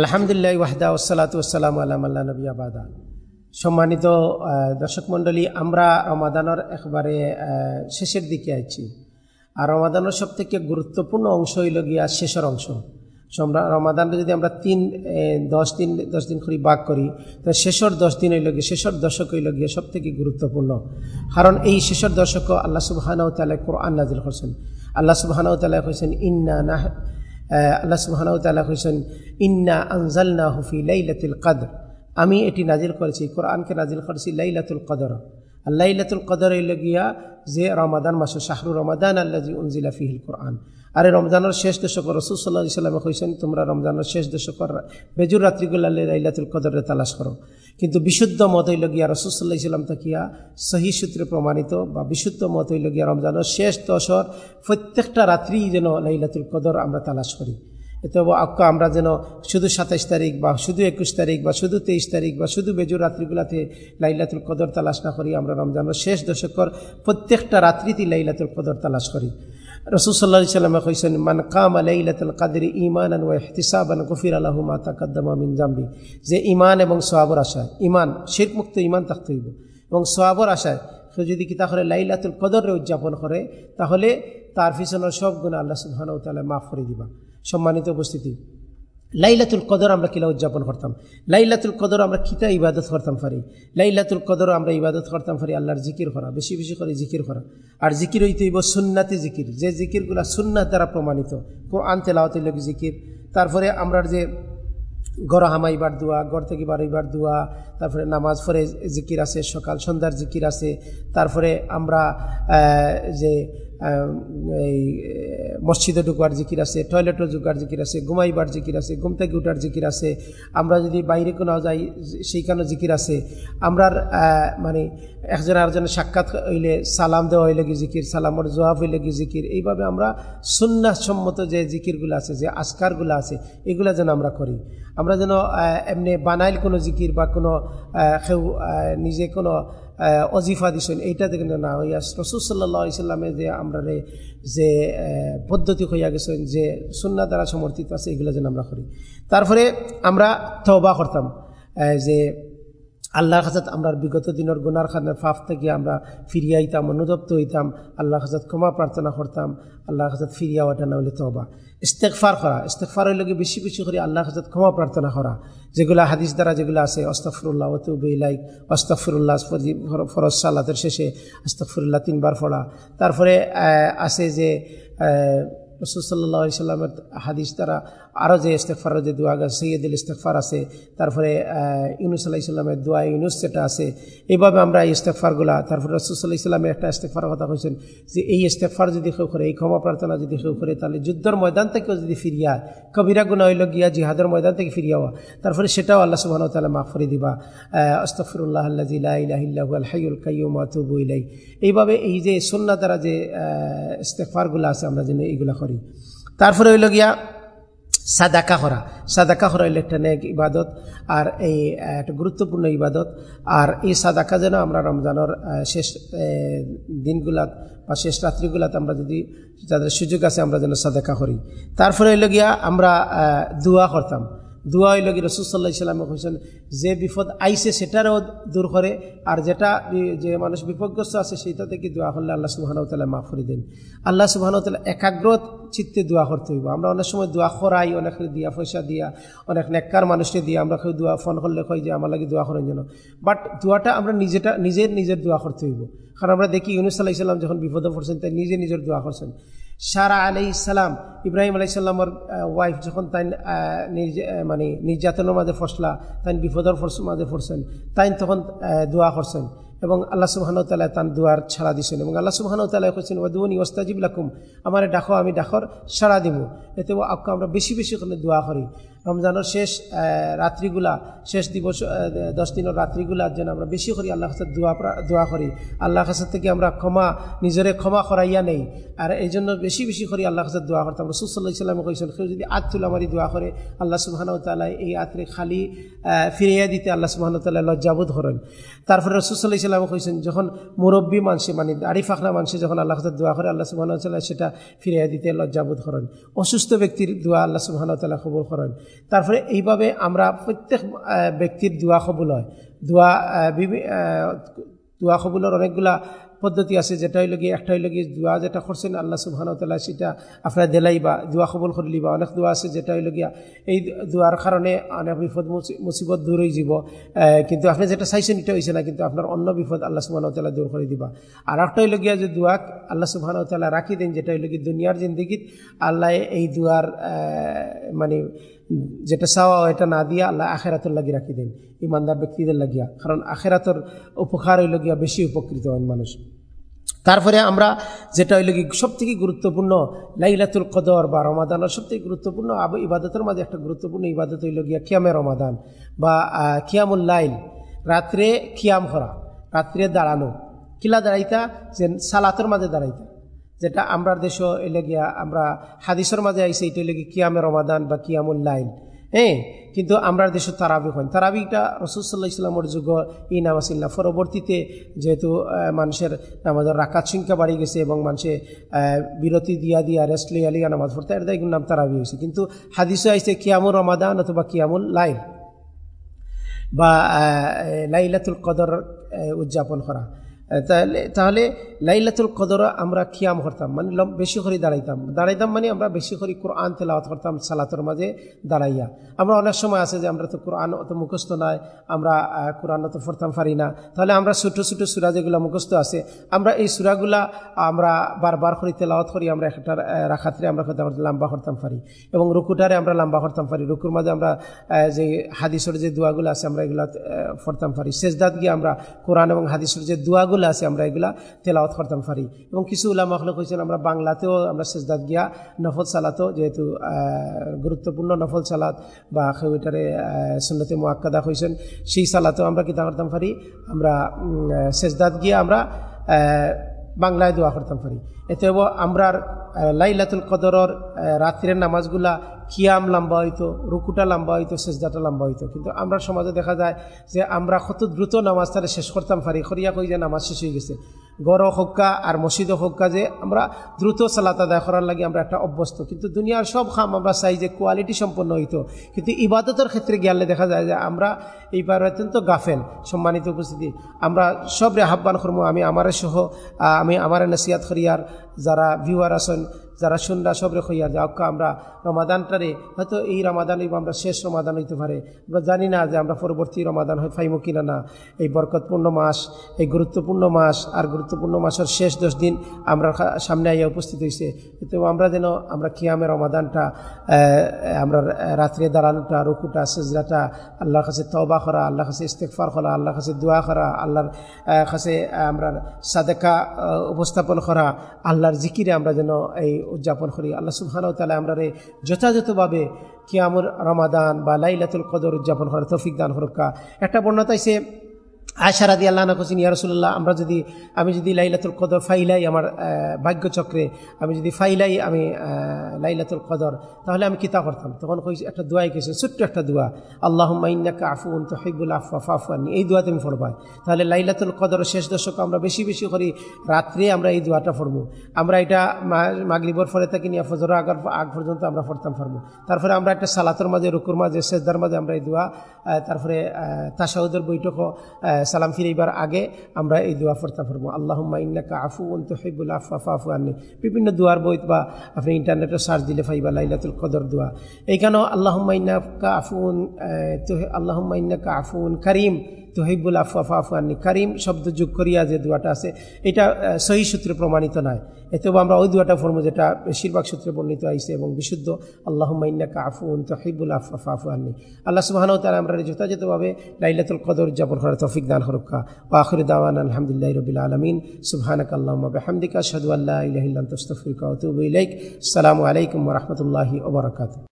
আলহামদুলিল্লাহ ওয়াহদা ওসালাত ওসালাম আলাম আল্লাহ নবী আবাদা সম্মানিত দর্শক মণ্ডলী, আমরা রমাদানের একবারে শেষের দিকে আছি। আর রমাদানের সব থেকে গুরুত্বপূর্ণ অংশ হইল গিয়া শেষের অংশ। রমাদানটা যদি আমরা তিন দশ দিন দশ দিন করে ভাগ করি, তো শেষের দশ দিন হইল গিয়ে, শেষের দশক হইল গিয়ে সব থেকে গুরুত্বপূর্ণ। কারণ এই শেষের দশক আল্লাহ সুবাহানাউ তালা কোরআন নাজিল করছেন। আল্লাহ সুবাহানাউ তালা কইছেন, ইন্না আল্লাহ সুবহানাহু তাআলা কইছেন ইন্না আনজালনাহু ফি লাইলাতুল কদর আমি এটি নাজিল করেছি কোরআনকে নাজিল করেছি লাইলাতুল কদর আর লাইলাতুল কদর হইল গিয়া যে রমাদান মাস শাহরু রমাদান আল্লাজি উনজিলা ফিহিল কোরআন আর রমজানের শেষ দশক রসুল সাল্লাহ সাল্লামে কইছেন, তোমরা রমজানের শেষ দশক বেজুর রাত্রিগুলা লাইলাতুল কদরে তালাশ করো। কিন্তু বিশুদ্ধ মত হইল গিয়া রসুল ইসলাম তাকিয়া সহি সূত্রে প্রমাণিত বা বিশুদ্ধ মত হইল গিয়া রমজানের শেষ দশর প্রত্যেকটা রাত্রি যেন লাইলাতুল কদর আমরা তালাশ করি। এতে আক্কা আমরা যেন শুধু সাতাইশ তারিখ বা শুধু একুশ তারিখ বা শুধু তেইশ তারিখ বা শুধু বেজুর রাত্রিগুলাতে লাইলাতুল কদর তালাশ না করি, আমরা রমজানের শেষ দশকর প্রত্যেকটা রাত্রিতে লাইলাতুল কদর তালাশ করি। রসুল সাল্লাহ সাল্লামে কইছেন, মান কাম লাইলাতুল কাদের ইমান ওয়া ইহতিসাবান গফির আলাহু মাতা কাদ্দামা মিন জামবি যে ইমান এবং সোয়াবর আশায় ইমান শিরক মুক্ত ইমান থাকতে হইব। এবং সোয়াবর আশায়, সে যদি কি তাহলে লাইলাতুল কদরে উদযাপন করে, তাহলে তার পিছনের সব গুণ আল্লাহ সুহান ওয়া তাআলা মাফ করে দিবা। সম্মানিত উপস্থিতি লাইলাতুল কদর আমরা কিলা উদযাপন করতাম। লাইলাতুল কদর আমরা কিতা ইবাদত করতাম পারি লাইলাতুল কদর আমরা ইবাদত করতাম পারি আল্লাহর জিকির করা, বেশি বেশি করে জিকির করা। আর জিকির হইতে হইব সুন্নাতি জিকির। যে জিকিরগুলা সুন্নাত দ্বারা প্রমাণিত, কোরআন তেলাওয়াত হইল জিকির। তারপরে আমরা যে গড় হামাইবার দোয়া গড় থেকে বারইবার দোয়া, তারপরে নামাজ পড়ে জিকির আছে, সকাল সন্ধ্যার জিকির আছে। তারপরে আমরা যে এই মসজিদে ঢুকার জিকির আছে টয়লেটে ঢুকার জিকির আছে, ঘুমাইবার জিকির আছে, ঘুম থেকে উঠার জিকির আছে, আমরা যদি বাইরে কোনো যাই, সেইখানে জিকির আছে। আমরার মানে একজন আরেকজনের সাক্ষাৎ হইলে সালাম দেওয়া হইলে কি জিকির, সালামর জবাব হইলে কি জিকির, এইভাবে আমরা সুন্নাহ সম্মত যে জিকিরগুলো আছে, যে আজকারগুলো আছে, এগুলা যেন আমরা করি। আমরা যেন এমনি বানাইল কোনো জিকির বা কোনো কেউ নিজে কোনো অজিফা দিছেন। এইটাতে কিন্তু না হইয়া রসুল সাল্লা সাল্লামে যে আমরা যে পদ্ধতি হইয়া গেছেন, যে সুন্না দ্বারা সমর্থিত আছে, এগুলো যেন আমরা করি। তারপরে আমরা তবা করতাম যে আল্লাহর কাছে আমরা বিগত দিনের গুনার খানের ফাফ থেকে আমরা ফিরিয়ে আইতাম অনুদপ্ত হইতাম। আল্লাহ কাছে ক্ষমা প্রার্থনা করতাম। আল্লাহ কাছে ফিরিয়া ওটা না হলে তবা ইস্তেকফার করা। ইস্তেকফার হইলে গিয়ে বেশি বেশি করে আল্লাহ কাছে ক্ষমা প্রার্থনা করা। যেগুলো হাদিস দ্বারা যেগুলো আছে অস্তফরুল্লাহ ওতুবিলাই অস্তফরুল্লাহ ফরজ সালাতের শেষে আস্তফরুল্লাহ তিনবার পড়া তারপরে আছে যে রসুল সাল্লাহ সাল্লামের হাদিস তারা আরও যে ইস্তেকফারের যে দোয়া সৈয়দুল ইস্তেকফার আছে, তারপরে ইউনুস আল্লাহ ইসলামের দোয়া ইউনুস যেটা আছে এইভাবে আমরা ইস্তেকফারগুলা তারপরে রসুল সাল্লাহ ইসলামের একটা ইস্তেকফার কথা কইছেন যে এই ইস্তেকফার যদি কেউ করে, এই ক্ষমা প্রার্থনা যদি কেউ করে, তাহলে যুদ্ধের ময়দান থেকেও যদি ফিরিয়া, কবিরা গুণা হইল গিয়া জিহাদের ময়দান থেকে ফিরিয়া হওয়া, তারপরে সেটাও আল্লাহ সুবাহ তালা মাফ করে দিবা। আস্তফরুল্লাহ আল্লাহ হাইউল কাইয়ুম আতুবু এইভাবে এই যে সন্না দ্বারা যে ইস্তেকফারগুলো আছে, আমরা যেন এইগুলা করি। তারপরে হইল গিয়া সাদাকা করা সাদাকা করা হইলে একটা নেক ইবাদত আর এই একটা গুরুত্বপূর্ণ ইবাদত। আর এই সাদাকা যেন আমরা রমজানের শেষ দিনগুলাত বা শেষ রাত্রিগুলাতে আমরা যদি যাদের সুযোগ আছে আমরা যেন সাদাকা করি। তারপরে হইল গিয়া আমরা দোয়া করতাম। দোয়া হইল গিয়ে রসুল সাল্লাহ ইসলামে কইছেন, যে বিপদ আইছে সেটারও দূর করে, আর যেটা যে মানুষ বিপদগ্রস্ত আছে সেইটা থেকে দোয়া করলে আল্লাহ সুবাহানাউ তালা মাফ করে দেন। আল্লাহ সুবাহানাউ তালা একাগ্র চিত্তে দোয়া করতে হইব। আমরা অনেক সময় দোয়া করাই, অনেক দিয়া পয়সা দিয়া, অনেক নেককার মানুষকে দিয়া আমরা কেউ দোয়া ফোন করলে কই যে আমার লাগে দোয়া করেন যেন। বাট দোয়াটা আমরা নিজেটা, নিজের নিজের দোয়া করতে হইব। কারণ আমরা দেখি ইউনুস আল্লাহ ইসলাম যখন বিপদে পড়ছেন তাই নিজে নিজের দোয়া করছেন। সারা আলি ইসলাম ইব্রাহিম আলি সাল্লামর ওয়াইফ যখন তাই মানে নির্যাতনের মাঝে ফসলা তাই বিপদর মাঝে ফরছেন তাই তখন দোয়া করছেন এবং আল্লাহ সুবাহানু তালা তার দুয়ার ছাড়া দিছেন এবং আল্লাহ সুবাহানু তালা কৈছেন ও ওস্তাজিব লাকুম, আমার ডাকো, আমি ডাকর সাড়া দিব। এতে আক্কা আমরা বেশি বেশি করে দোয়া করি। রমজানের শেষ রাত্রিগুলা, শেষ দিবস দশ দিনের রাত্রিগুলা যেন আমরা বেশি করি আল্লাহ কাছে দোয়া দোয়া করি। আল্লাহ কাছে থেকে আমরা ক্ষমা, নিজেরে ক্ষমা করাইয়া নেই। আর এই জন্য বেশি বেশি করি আল্লাহ কাছে দোয়া করতাম রসুল্লাহ ইসলামে কইছেন, কেউ যদি আত তুলা মারি দোয়া করে, আল্লাহ সুবাহানু তালা এই আত্রে খালি ফিরিয়ে দিতে আল্লাহ সুবাহানু তালা লজ্জাবোধ করেন। তারপরে রসুল্লাহ ইসলামে কইছেন, যখন মুরব্বী মানুষে মানে দাড়ি ফাঁকনা মানুষে যখন আল্লাহ কাছে দোয়া করে, আল্লাহ সুবাহানু তালা সেটা ফিরিয়ে দিতে লজ্জাবোধ করেন। অসুস্থ ব্যক্তির দোয়া আল্লাহ সুবাহানু তালা খবর করেন। তারপরে এইভাবে আমরা প্রত্যেক ব্যক্তির দোয়া কবুল হয়। দোয়া দোয়া কবুলের অনেকগুলা পদ্ধতি আছে যেটা হইল গিয়ে একটা হইল গিয়ে দোয়া যেটা করছেন, আল্লাহ তাআলা সেটা আপনারা দেলাই বা দোয়া কবুল করলি বা অনেক দোয়া আছে যেটা হইল গিয়া এই দোয়ার কারণে অনেক বিপদ, মুসি- মুসিবত দূর হয়ে যাব কিন্তু আপনি যেটা চাইছেন এটা হয়েছে না, কিন্তু আপনার অন্য বিপদ আল্লাহ সুবহানাহু ওয়া দূর করে দিবা। আর একটা হইল গিয়া যে দোয়া আল্লাহ তাআলা রাখি দেন যেটা হইল গিয়ে দুনিয়ার জিন্দিগিত আল্লাহ এই দোয়ার মানে যেটা চাওয়া এটা না দিয়া আল্লাহ আখেরাতর লাগি রাখি দেন, ইমানদার ব্যক্তিদের লাগিয়া। কারণ আখেরাতর উপকার হইল গিয়া বেশি উপকৃত হন মানুষ। তারপরে আমরা যেটা হইল কি সব থেকে গুরুত্বপূর্ণ লাইলাতুল কদর বা রমাদানের সব থেকে গুরুত্বপূর্ণ ইবাদতের মাঝে একটা গুরুত্বপূর্ণ ইবাদত হইল গিয়া কিয়ামে রমাদান বা কিয়ামুল লাইল, রাত্রে কিয়াম করা, রাত্রে দাঁড়ানো। কিলা দাঁড়াইতা? যে সালাতের মাঝে দাঁড়াইতা। যেটা আমরা দেশ এলে গিয়া আমরা হাদিসের মাঝে আইসে এটা হইলে গিয়া কিয়ামে রমাদান বা কিয়ামুল লাইল। হ্যাঁ কিন্তু আমরা দেশে তারাবি হয় তারাবিটা রসুল্লাহ ইসলামের যুগ ই নামাজ ইল্লা পরবর্তীতে যেহেতু মানুষের নামাজের রাকাত সংখ্যা বাড়ি গেছে এবং মানুষে আহ, বিরতি দিয়া দিয়া রেস্ট লিয়া লিয়া নামাজ পড়তে এর এগুলোর নাম তারাবি হয়েছে। কিন্তু হাদিসে আইসে কিয়ামুর রমাদান অথবা কিয়ামুল লাইল বা লাইলাতুল কদর উদযাপন করা। তাহলে তাহলে লাইলাতুল কদর আমরা কিয়াম করতাম মানে বেশি করে দাঁড়াইতাম। দাঁড়াইতাম মানে আমরা বেশি করে কোরআন তেলাওয়াত করতাম, সালাতের মাঝে দাঁড়াইয়া। আমরা অনেক সময় আছে যে আমরা তো কোরআন অত মুখস্থ নাই, আমরা কোরআন অত পড়তাম, পারি না। তাহলে আমরা ছোটো ছোটো সুরা যেগুলো মুখস্থ আছে, আমরা এই সুরাগুলা আমরা বারবার করে তেলাওয়াত করি, আমরা একটা রাখাতে আমরা লম্বা করতাম, পারি। এবং রুকুটারে আমরা লম্বা করতাম, পারি। রুকুর মাঝে আমরা যে হাদিসের যে দোয়াগুলো আছে, আমরা এগুলা পড়তাম, পারি। শেষদাত গিয়ে আমরা কোরআন এবং হাদিসের যে দোয়াগুলো আছে, আমরা এগুলা তেলাওয়াত করতাম পারি এবং কিছু উল্লা মখলক কইছেন, আমরা বাংলাতেও আমরা সেজদাদ গিয়া নফল সালাতও যেহেতু গুরুত্বপূর্ণ নফল সালাত বা ওইটারে সুন্নতে মোয়াক্কাদা হয়েছেন সেই সালাতেও আমরা কিতা করতাম পারি আমরা সেজদাদ গিয়া আমরা বাংলায় দোয়া করতাম পারি এতে আমরার লাইলাতুল কদরর রাত্রের নামাজগুলা কিয়াম লম্বা হইতো, রুকুটা লম্বা হইতো, সেজদাটা লম্বা হইতো। কিন্তু আমরা সমাজে দেখা যায় যে আমরা কত দ্রুত নামাজটারে শেষ করতাম পারি করিয়া কই যে নামাজ শেষ হয়ে গেছে। গড় হোক্কা আর মসজিদ হোক্কা যে আমরা দ্রুত সালাত আদায় করার লাগে আমরা একটা অভ্যস্ত। কিন্তু দুনিয়ার সব খাম আমরা চাই যে কোয়ালিটি সম্পন্ন হইতো। কিন্তু ইবাদতের ক্ষেত্রে গেলে দেখা যায় যে আমরা এইবার অত্যন্ত গাফেল, সম্মানিত উপস্থিতি। আমরা সবরে আহ্বান করব আমি আমারে সহ আমি আমার নসিয়াত করিয়ার যারা ভিউয়ার আছেন যারা শুনরা সবরে হইয়া যাওক আমরা রমাদানটারে, হয়তো এই রমাদানই আমরা শেষ রমাদান হইতে পারে। আমরা জানি না যে আমরা পরবর্তী রমাদান হয় ফাইমু কিনা না। এই বরকতপূর্ণ মাস, এই গুরুত্বপূর্ণ মাস, আর গুরুত্বপূর্ণ মাসের শেষ দশ দিন আমরা সামনে আইয়া উপস্থিত হয়েছে তো আমরা যেন, আমরা কিয়ামে রমাদানটা আমরা রাত্রে দাঁড়ানোটা, রুকুটা সেজরাটা আল্লাহর কাছে তবা করা, আল্লাহর কাছে ইস্তেকফার করা, আল্লাহর কাছে দোয়া করা, আল্লাহর কাছে আমরা সাদেকা উপস্থাপন করা, আল্লাহর জিকিরে আমরা যেন এই উদযাপন করি। আল্লাহ সুবহানাও তালা আমরা রে যথাযথভাবে কিয়ামুর রমাদান বা লাইলাতুল কদর উদযাপন করার তৌফিক দান হরক্কা একটা বর্ণনা তাইছে আয়সা রাদি আল্লাহ না কোচিন ইয়ারসুল্লাহ আমরা যদি, আমি যদি লাইলাতুল কদর ফাইলাই আমার ভাগ্যচক্রে, আমি যদি ফাইলাই আমি লাইলাতুল কদর। তাহলে আমি কিতা করতাম? তখন একটা দোয়াই কেছে ছোট্ট একটা দোয়া আল্লাহ মাইন্নাকা আফুন তো হিবুল আফা ফাফানি এই দোয়া তুমি পড়বাই তাহলে লাইলাতুল কদর শেষ দশক আমরা বেশি বেশি করি, রাত্রে আমরা এই দোয়াটা পড়ব। আমরা এটা মা- মাগরিবর পরে থাকি নিয়ে ফজর আগার আগ পর্যন্ত আমরা পড়তাম পারব তারপরে আমরা একটা সালাতের মাঝে, রুকুর মাঝে শেষদার মাঝে আমরা এই দোয়া তারপরে তাসাউদের বৈঠকও সালাম ফিরাইবার আগে আমরা এই দোয়া পড়তে পারব আল্লাহুম্মা ইন্নাকা আফু তো হিবুল আফা ফাফু আননি। বিভিন্ন দোয়ার বই বা আপনি ইন্টারনেটে সার্চ দিলে ফাইবা লাইলাতুল কদর দোয়া। এইখানেও আল্লাহুম্মা কা আফুন তো আল্লাহুম্মা ইন্নাকা আফুন করিম। তোহিবুল আফা ফাফু আননি করিম শব্দ যোগ করিয়া যে দোয়াটা আছে, এটা সহি সূত্রে প্রমাণিত নয়। এতেও আমরা ওই দোয়াটা ফর্মু যেটা বেশিরভাগ সূত্রে বর্ণিত আইছে এবং বিশুদ্ধ। আল্লাহুম্মা ইন্নাকা আফুন তোহিবুল আফা ফাফু আননি। আল্লাহ সুবহানাহু ওয়া তাআলা আমরা যথাযথভাবে লাইলাতুল কদর উদযাপন করার তৌফিক দান করুকা। ওয়া আখিরু দাওয়ানা আলহামদুলিল্লাহি রাব্বিল আলামিন। সুবহানাকা আল্লাহুম্মা বিহামদিকা, আশহাদু আল্লা ইলাহা ইল্লা আনতা আস্তাগফিরুকা ওয়া আতুবু ইলাইক। আসসালামু আলাইকুম রাহমাতুল্লাহি ওয়া বারাকাতুহু।